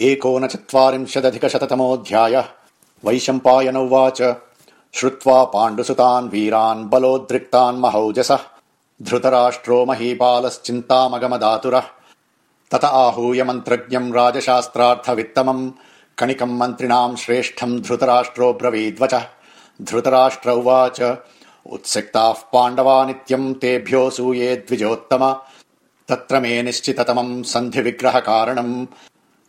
एकोनचत्वारिंशदधिकशततमोऽध्यायः। वैशम्पायन उवाच। श्रुत्वा पाण्डुसुतान् वीरान् बलोद्रिक्तान् महौजसः। धृतराष्ट्रो महीपालश्चिन्तामगमदातुरः। तत आहूय मन्त्रज्ञम् राजशास्त्रार्थवित्तमम्। कणिकम् मन्त्रिणाम् श्रेष्ठम् धृतराष्ट्रो ब्रवीद्वच। उत्सिक्ताः पाण्डवा नित्यम् तेभ्योऽसूये द्विजोत्तम। तत्र मे निश्चिततमम् सन्धिविग्रहकारणम्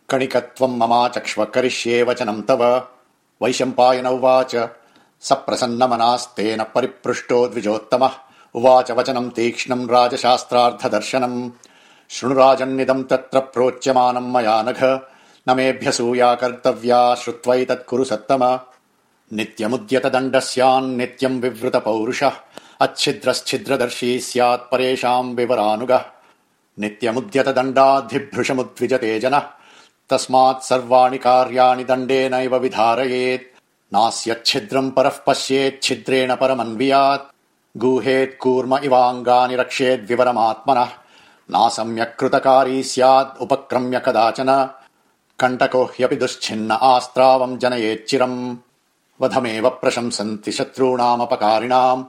कणिकत्वम् ममाचक्ष्व करिष्ये वचनम् तव। वैशम्पायन उवाच। स प्रसन्नमनास्तेन परिपृष्टो द्विजोत्तमः। उवाच वचनम् तीक्ष्णम् राजशास्त्रार्थदर्शनम् शृणुराजन्निदम् तत्र प्रोच्यमानम् मया नघ। न मेऽभ्यसूया कर्तव्या श्रुत्वैतत्कुरु सत्तम। नित्यमुद्यत दण्डस्यान्नित्यम् विवृत पौरुषः अच्छिद्रश्छिद्रदर्शी स्यात् परेषाम् विवरानुगः। नित्यमुद्यत दण्डाद्धिभृशमुद्विजते जनः तस्मात् सर्वाणि कार्याणि दण्डेनैव विधारयेत्। नास्यच्छिद्रम् परः पश्येच्छिद्रेण परमन्वियात्। गुहेत् कूर्म इवाङ्गानि रक्षेद्विवरमात्मनः नासम्यक्कृतकारी स्यात् उपक्रम्य कदाचन। कण्टको ह्यपि दुश्छिन्न आस्त्रावम् जनयेच्चिरम्। वधमेव प्रशंसन्ति शत्रूणामपकारिणाम्।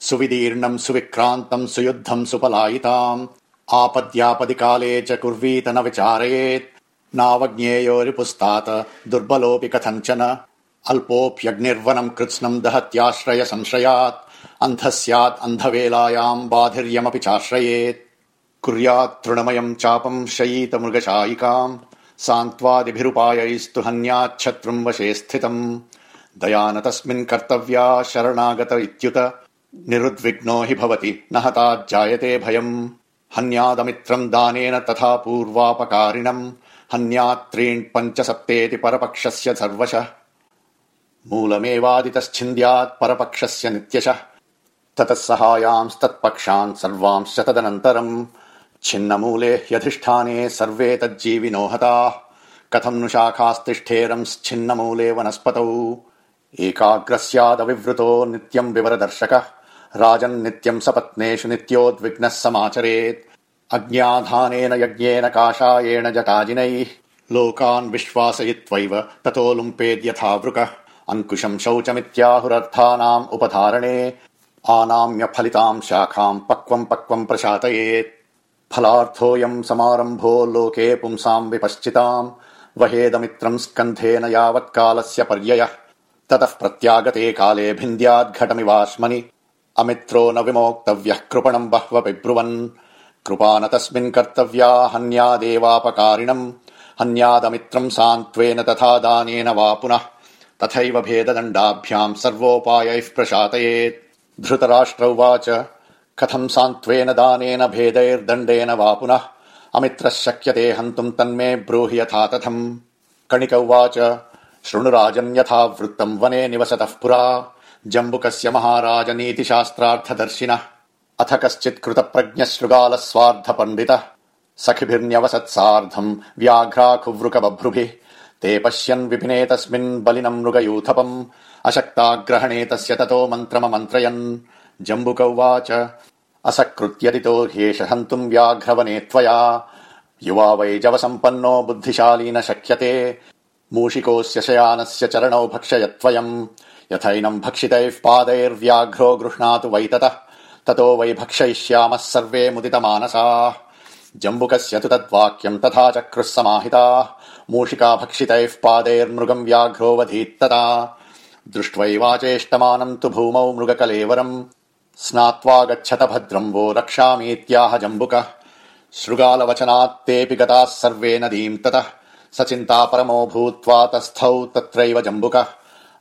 सुविदीर्णम् सुविक्रान्तम् सुयुद्धम् सुपलायिताम्। आपद्यापदि काले च कुर्वीत न विचारयेत् नावज्ञेयो रिपुस्तात दुर्बलोऽपि कथञ्चन। अल्पोऽप्यग्निर्वनम् कृत्स्नम् दहत्याश्रय संश्रयात् अन्धः स्यात् अन्धवेलायाम् बाधिर्यमपि चाश्रयेत्। कुर्यात् तृणमयम् चापम् शयीत मृगशायिकाम् सान्त्वादिभिरुपायैस्तु हन्याच्छत्रुम् वशे स्थितम्। दया न तस्मिन् कर्तव्या शरणागत इत्युत। निरुद्विग्नो हि भवति न हताज्जायते भयम्। हन्यादमित्रम् दानेन तथा पूर्वापकारिणम् हन्यात्रीन् पञ्च सप्तेति परपक्षस्य सर्वशः। मूलमेवादितश्छिन्द्यात् परपक्षस्य नित्यशः। ततः सहायांस्तत्पक्षान् सर्वांश्च तदनन्तरम् छिन्नमूले ह्यधिष्ठाने सर्वे तज्जीविनो हताः। कथम् नु शाखास्तिष्ठेरंश्छिन्नमूले वनस्पतौ। एकाग्रस्यादविवृतो नित्यम् विवरदर्शकः। राजन्नित्यम् सपत्नेषु नित्योद्विग्नः समाचरेत् अज्ञाधानेन यज्ञेन काषायेण जटाजिनैः लोकान् विश्वासयित्वैव ततोऽलुम्पेद्यथा वृकः। अङ्कुशम् शौचमित्याहुरर्थानाम् उपधारणे आनाम्य फलिताम् शाखाम् पक्वम् पक्वम् प्रशातयेत्। फलार्थोऽयम् समारम्भो लोके पुंसाम् विपश्चिताम्। वहेदमित्रम् स्कन्धेन यावत्कालस्य पर्ययः। ततः प्रत्यागते काले भिन्द्याद्घटमिवाश्मनि अमित्रो न विमोक्तव्यः कृपणम् बह्व बिब्रुवन् कृपा न तस्मिन् कर्तव्या हन्यादेवापकारिणम्। हन्यादमित्रम् सान्त्वेन तथा दानेन वा पुनः। तथैव भेददण्डाभ्याम् सर्वोपायैः प्रशातयेत्। धृतराष्ट्र उवाच कथम् सान्त्वेन दानेन भेदैर्दण्डेन वा पुनः? अमित्रः शक्यते हन्तुम् तन्मे ब्रूहि यथा तथम्। कणिक उवाच शृणुराजन्यथा वृत्तम् वने निवसतः पुरा। जम्बुकस्य महाराज नीतिशास्त्रार्थदर्शिनः अथ कश्चित् कृतप्रज्ञः शृगालः स्वार्थ पण्डितः बभ्रुभिः ते पश्यन् विपिने तस्मिन् बलिनम् मृगयूथपम्। अशक्ताग्रहणे तस्य ततो मन्त्रममन्त्रयन्। जम्बुक उवाच असकृत्यदितो ह्येष हन्तुम् व्याघ्रवने त्वया। युवा वै जवसम्पन्नो बुद्धिशाली न शक्यते। मूषिकोऽस्य शयानस्य चरणौ भक्षयत्वयम्। यथैनम् भक्षितैः पादैर्व्याघ्रो गृह्णातु वै ततः वै भक्षयिष्यामः सर्वे मुदितमानसाः। जम्बुकस्य तु तद्वाक्यम् तथा चक्रुः समाहिताः। मूषिका भक्षितैः पादैर्मृगम् व्याघ्रोऽवधीत्तता दृष्ट्वैवाचेष्टमानम् तु भूमौ मृगकलेवरम्। स्नात्वा गच्छत भद्रम् वो रक्षामीत्याह जम्बुकः। शृगालवचनात्तेऽपि गताः सर्वे नदीम् ततः। स चिन्ता परमो भूत्वा तस्थौ तत्रैव जम्बुकः।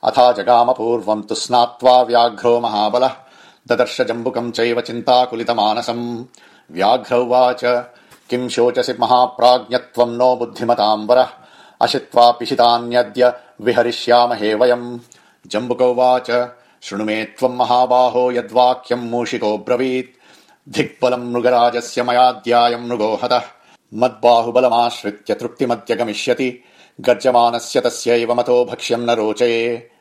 अथा जगामपूर्वम् तु स्नात्वा व्याघ्रो महाबलः ददर्श जम्बुकम् चैव चिन्ताकुलितमानसम्। व्याघ्र उवाच किम् शोचसि महाप्राज्ञत्वम् नो बुद्धिमताम् वरः अशित्वा पिशितान्यद्य विहरिष्यामहे वयम्। जम्बुक उवाच शृणु मे त्वम् महाबाहो यद्वाक्यम् मूषिकोऽब्रवीत् धिक्बलम् मृगराजस्य मयाद्यायम् मृगो हतः। मद्बाहुबलमाश्रित्य तृप्तिमद्य गमिष्यति। गर्जमानस्य तस्यैव मतो भक्ष्यम् न रोचये